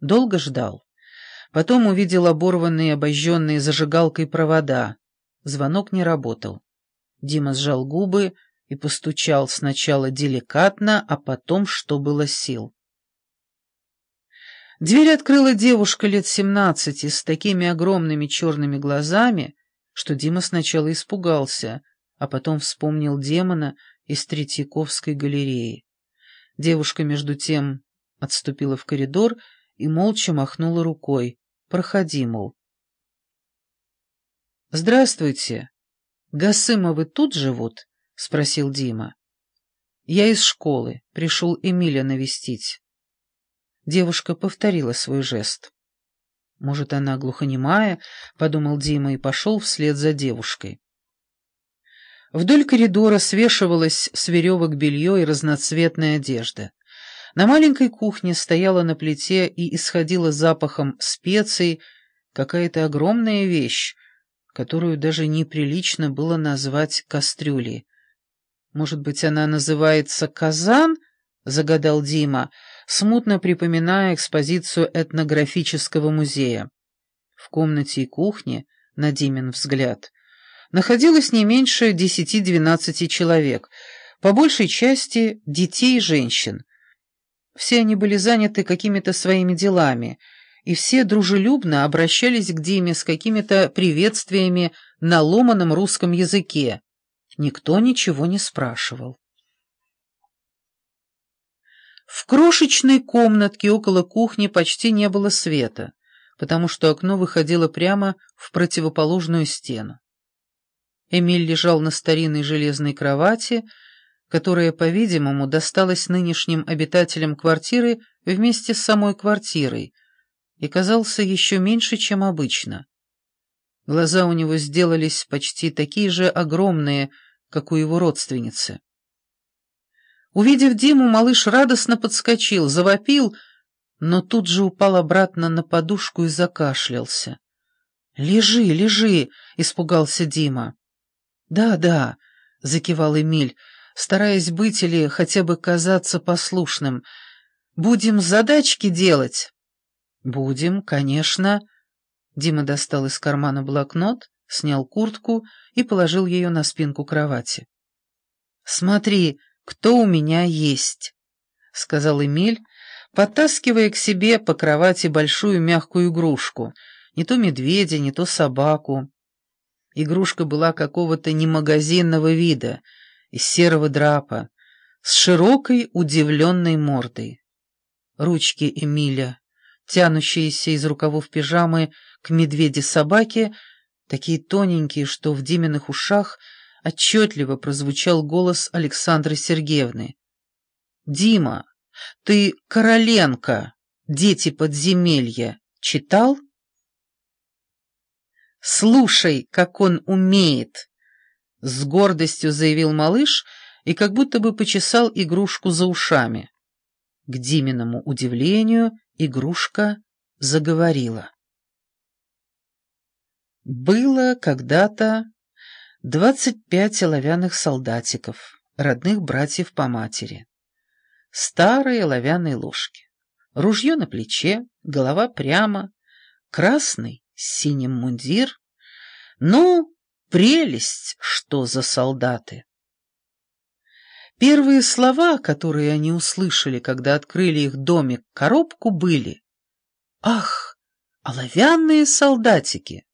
Долго ждал. Потом увидел оборванные, обожженные зажигалкой провода. Звонок не работал. Дима сжал губы и постучал сначала деликатно, а потом, что было сил. Дверь открыла девушка лет семнадцати с такими огромными черными глазами, что Дима сначала испугался, а потом вспомнил демона из Третьяковской галереи. Девушка, между тем, отступила в коридор и молча махнула рукой. «Проходи, мол». «Здравствуйте. Гасымовы тут живут?» — спросил Дима. «Я из школы. Пришел Эмиля навестить». Девушка повторила свой жест. «Может, она глухонемая?» — подумал Дима и пошел вслед за девушкой. Вдоль коридора свешивалось с веревок белье и разноцветная одежда. На маленькой кухне стояла на плите и исходила запахом специй какая-то огромная вещь, которую даже неприлично было назвать кастрюлей. «Может быть, она называется казан?» — загадал Дима, смутно припоминая экспозицию этнографического музея. В комнате и кухне, на Димин взгляд, находилось не меньше десяти-двенадцати человек, по большей части детей и женщин. Все они были заняты какими-то своими делами, и все дружелюбно обращались к Диме с какими-то приветствиями на ломаном русском языке. Никто ничего не спрашивал. В крошечной комнатке около кухни почти не было света, потому что окно выходило прямо в противоположную стену. Эмиль лежал на старинной железной кровати, которая, по-видимому, досталась нынешним обитателям квартиры вместе с самой квартирой, и казался еще меньше, чем обычно. Глаза у него сделались почти такие же огромные, как у его родственницы. Увидев Диму, малыш радостно подскочил, завопил, но тут же упал обратно на подушку и закашлялся. «Лежи, лежи!» — испугался Дима. «Да, да», — закивал Эмиль, стараясь быть или хотя бы казаться послушным. «Будем задачки делать?» «Будем, конечно». Дима достал из кармана блокнот, снял куртку и положил ее на спинку кровати. «Смотри, кто у меня есть», — сказал Эмиль, подтаскивая к себе по кровати большую мягкую игрушку, не то медведя, не то собаку. Игрушка была какого-то немагазинного вида, из серого драпа, с широкой удивленной мордой. Ручки Эмиля, тянущиеся из рукавов пижамы к медведе-собаке, такие тоненькие, что в Диминых ушах отчетливо прозвучал голос Александры Сергеевны. «Дима, ты Короленко, дети подземелья, читал?» «Слушай, как он умеет!» — с гордостью заявил малыш и как будто бы почесал игрушку за ушами. К Диминому удивлению игрушка заговорила. Было когда-то двадцать пять оловянных солдатиков, родных братьев по матери. Старые оловянные ложки, ружье на плече, голова прямо, красный синим мундир. Ну, прелесть, что за солдаты! Первые слова, которые они услышали, когда открыли их домик, коробку, были «Ах, оловянные солдатики!»